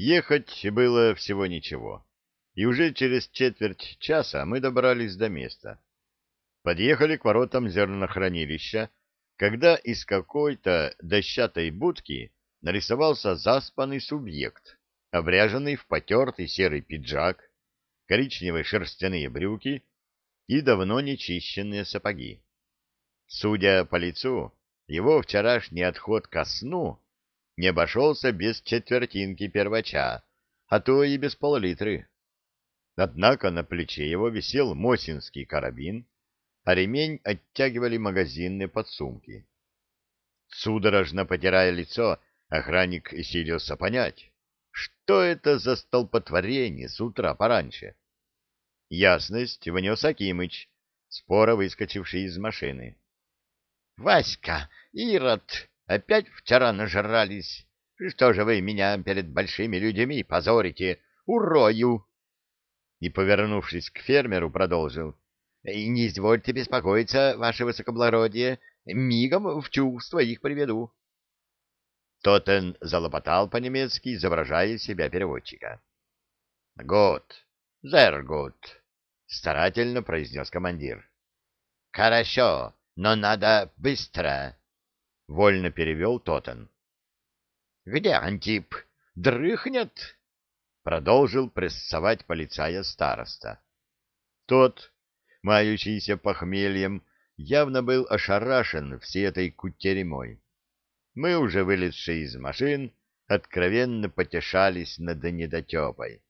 Ехать было всего ничего, и уже через четверть часа мы добрались до места. Подъехали к воротам зернохранилища, когда из какой-то дощатой будки нарисовался заспанный субъект, обряженный в потертый серый пиджак, коричневые шерстяные брюки и давно нечищенные сапоги. Судя по лицу, его вчерашний отход ко сну не обошелся без четвертинки первача, а то и без пол-литры. Однако на плече его висел мосинский карабин, а ремень оттягивали магазинные подсумки. Судорожно потирая лицо, охранник силился понять, что это за столпотворение с утра пораньше. Ясность внес Акимыч, споро выскочивший из машины. — Васька, Ирод, Опять вчера нажрались. Что же вы меня перед большими людьми позорите? Урою! И, повернувшись к фермеру, продолжил. — Не извольте беспокоиться, ваше высокоблагородие, мигом в чувство их приведу. Тотен залопотал по-немецки, изображая себя переводчика. — Год, зер год, — старательно произнес командир. — Хорошо, но надо быстро. — вольно перевел Тотен. — Где Антип? Дрыхнет? — продолжил прессовать полицая староста. Тот, мающийся похмельем, явно был ошарашен всей этой кутеремой. Мы, уже вылезшие из машин, откровенно потешались над недотепой.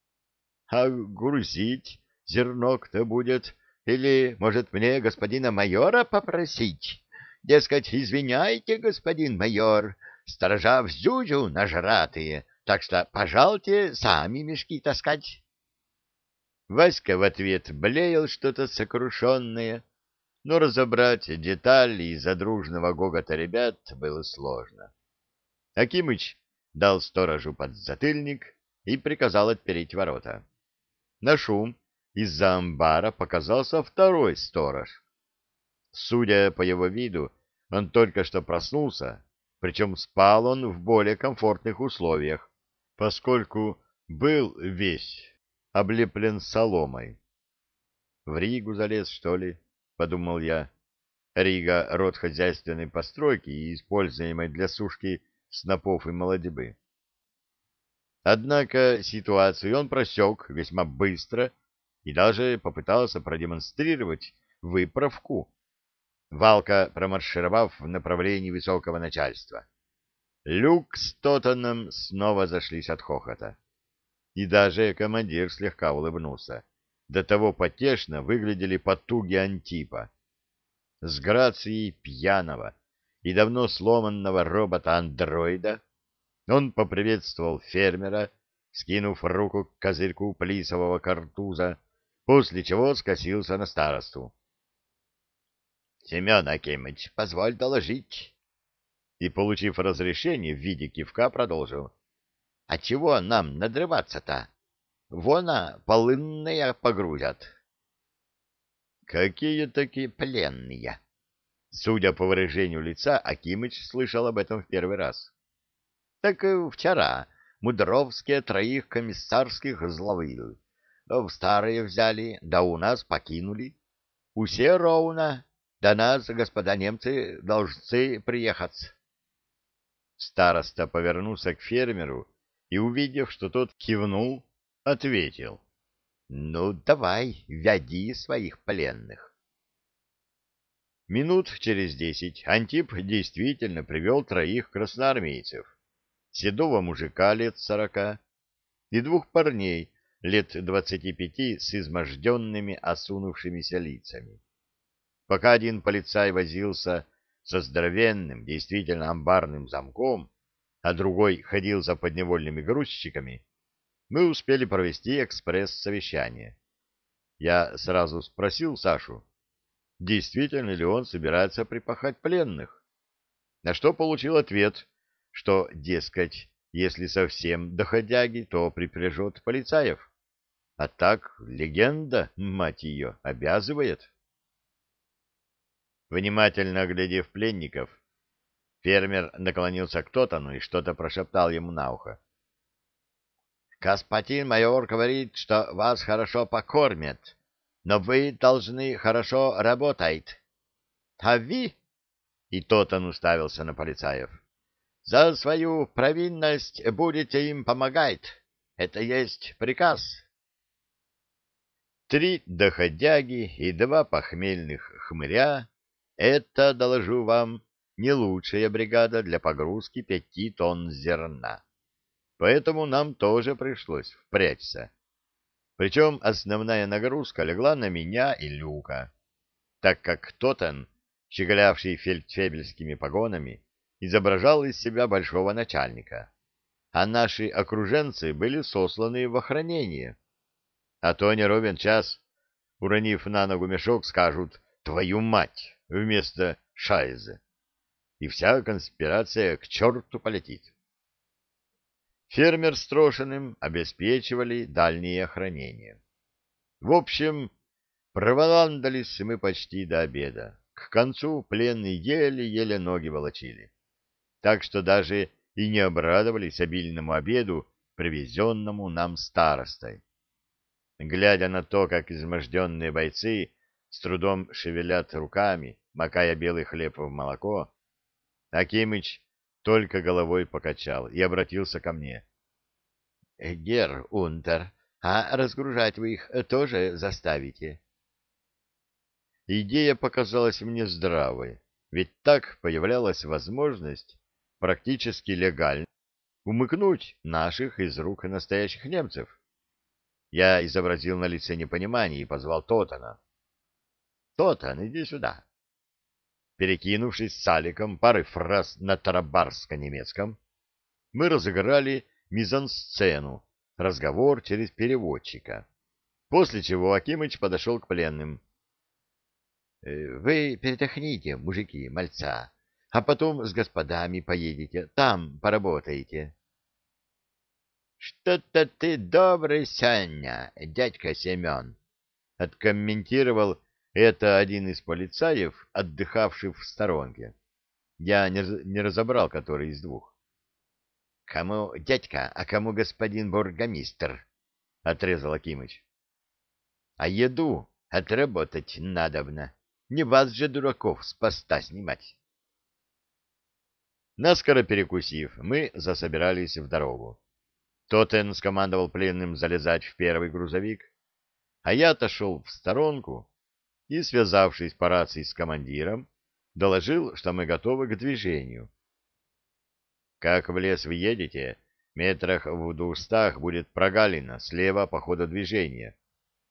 — А грузить зерно кто будет? Или, может, мне господина майора попросить? Дескать, извиняйте, господин майор, сторожа в зюзю нажратые, так что, пожалуйте, сами мешки таскать. Васька в ответ блеял что-то сокрушенное, но разобрать детали из-за дружного гогота ребят было сложно. Акимыч дал сторожу подзатыльник и приказал отпереть ворота. На шум из-за амбара показался второй сторож. Судя по его виду, он только что проснулся, причем спал он в более комфортных условиях, поскольку был весь облеплен соломой. В Ригу залез, что ли? — подумал я. Рига — род хозяйственной постройки и используемой для сушки снопов и молодебы. Однако ситуацию он просек весьма быстро и даже попытался продемонстрировать выправку Валка, промаршировав в направлении высокого начальства. Люк с Тоттоном снова зашлись от хохота. И даже командир слегка улыбнулся. До того потешно выглядели потуги Антипа. С грацией пьяного и давно сломанного робота-андроида он поприветствовал фермера, скинув руку к козырьку плисового картуза, после чего скосился на старосту. Семен Акимыч, позволь доложить. И, получив разрешение в виде кивка, продолжил. — А чего нам надрываться-то? Вона полынные погрузят. — Какие такие пленные? Судя по выражению лица, Акимыч слышал об этом в первый раз. — Так вчера Мудровские троих комиссарских зловил. В старые взяли, да у нас покинули. Усе ровно до нас, господа немцы, должны приехать. Староста повернулся к фермеру и, увидев, что тот кивнул, ответил. — Ну, давай, веди своих пленных. Минут через десять Антип действительно привел троих красноармейцев, седого мужика лет сорока и двух парней лет двадцати пяти с изможденными осунувшимися лицами. Пока один полицай возился со здоровенным, действительно амбарным замком, а другой ходил за подневольными грузчиками, мы успели провести экспресс-совещание. Я сразу спросил Сашу, действительно ли он собирается припахать пленных, на что получил ответ, что, дескать, если совсем доходяги, то припряжет полицаев. А так легенда, мать ее, обязывает. Внимательно оглядев пленников, фермер наклонился к Тотану и что-то прошептал ему на ухо. Господин майор говорит, что вас хорошо покормят, но вы должны хорошо работать. А вы, и тот он уставился на полицаев, за свою провинность будете им помогать. Это есть приказ. Три доходяги и два похмельных хмыря — это, доложу вам, не лучшая бригада для погрузки пяти тонн зерна. Поэтому нам тоже пришлось впрячься. Причем основная нагрузка легла на меня и Люка, так как Тотен, щеголявший фельдфебельскими погонами, изображал из себя большого начальника, а наши окруженцы были сосланы в охранение а то не ровен час, уронив на ногу мешок, скажут «твою мать» вместо «шайзы», и вся конспирация к черту полетит. Фермер с Трошиным обеспечивали дальнее охранение. В общем, проволандались мы почти до обеда. К концу пленные еле-еле ноги волочили. Так что даже и не обрадовались обильному обеду, привезенному нам старостой. Глядя на то, как изможденные бойцы с трудом шевелят руками, макая белый хлеб в молоко, Акимыч только головой покачал и обратился ко мне. — Гер Унтер, а разгружать вы их тоже заставите? Идея показалась мне здравой, ведь так появлялась возможность практически легально умыкнуть наших из рук настоящих немцев. Я изобразил на лице непонимание и позвал Тотана. «Тотан, иди сюда!» Перекинувшись с Аликом парой фраз на тарабарско-немецком, мы разыграли мизансцену, разговор через переводчика, после чего Акимыч подошел к пленным. «Э, «Вы передохните, мужики, мальца, а потом с господами поедете, там поработаете». Что-то ты добрый, Саня, дядька Семен, — откомментировал это один из полицаев, отдыхавших в сторонке. Я не, не разобрал, который из двух. — Кому дядька, а кому господин бургомистр? — отрезал Акимыч. — А еду отработать надобно. Не вас же, дураков, с поста снимать. Наскоро перекусив, мы засобирались в дорогу. Тотен скомандовал пленным залезать в первый грузовик, а я отошел в сторонку и, связавшись по рации с командиром, доложил, что мы готовы к движению. Как в лес вы едете, метрах в двухстах будет прогалина слева по ходу движения.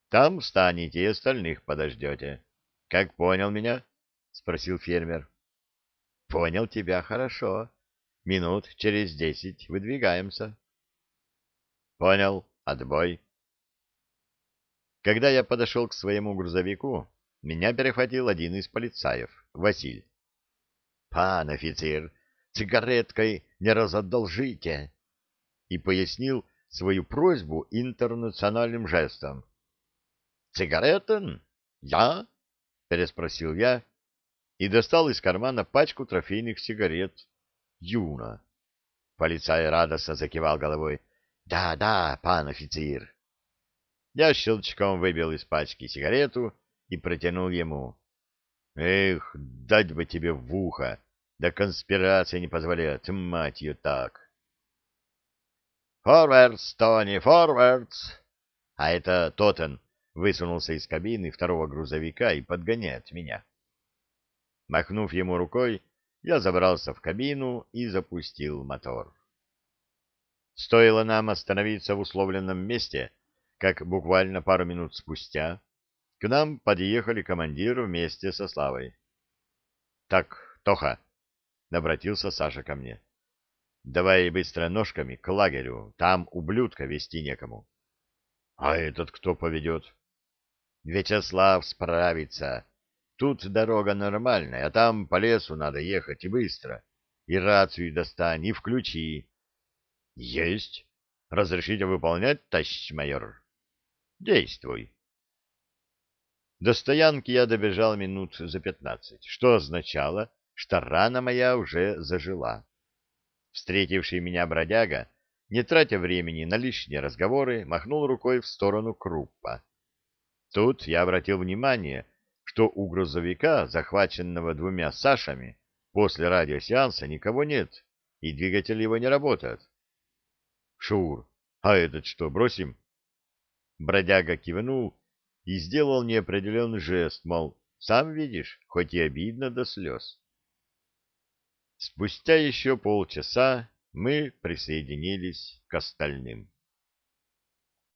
Там встанете и остальных подождете. Как понял меня? — спросил фермер. — Понял тебя хорошо. Минут через десять выдвигаемся. Понял. Отбой. Когда я подошел к своему грузовику, меня перехватил один из полицаев, Василь. «Пан офицер, сигареткой не разодолжите!» И пояснил свою просьбу интернациональным жестом. «Сигаретен? Я?» — переспросил я и достал из кармана пачку трофейных сигарет. «Юна!» Полицай радостно закивал головой. Да, да, пан офицер. Я щелчком выбил из пачки сигарету и протянул ему. Эх, дать бы тебе в ухо, да конспирация не позволяет, мать ее так. «Форвардс, Тони, форвардс!» А это Тоттен высунулся из кабины второго грузовика и подгоняет меня. Махнув ему рукой, я забрался в кабину и запустил мотор. Стоило нам остановиться в условленном месте, как буквально пару минут спустя к нам подъехали командир вместе со Славой. — Так, Тоха, — обратился Саша ко мне, — давай быстро ножками к лагерю, там ублюдка вести некому. — А этот кто поведет? — Вячеслав справится. Тут дорога нормальная, а там по лесу надо ехать и быстро. И рацию достань, и включи. — Есть. Разрешите выполнять, товарищ майор? — Действуй. До стоянки я добежал минут за пятнадцать, что означало, что рана моя уже зажила. Встретивший меня бродяга не тратя времени на лишние разговоры, махнул рукой в сторону Круппа. Тут я обратил внимание, что у грузовика, захваченного двумя Сашами, после радиосеанса никого нет, и двигатель его не работает. Шур, а этот что, бросим? Бродяга кивнул и сделал неопределенный жест, мол, сам видишь, хоть и обидно до слез. Спустя еще полчаса мы присоединились к остальным.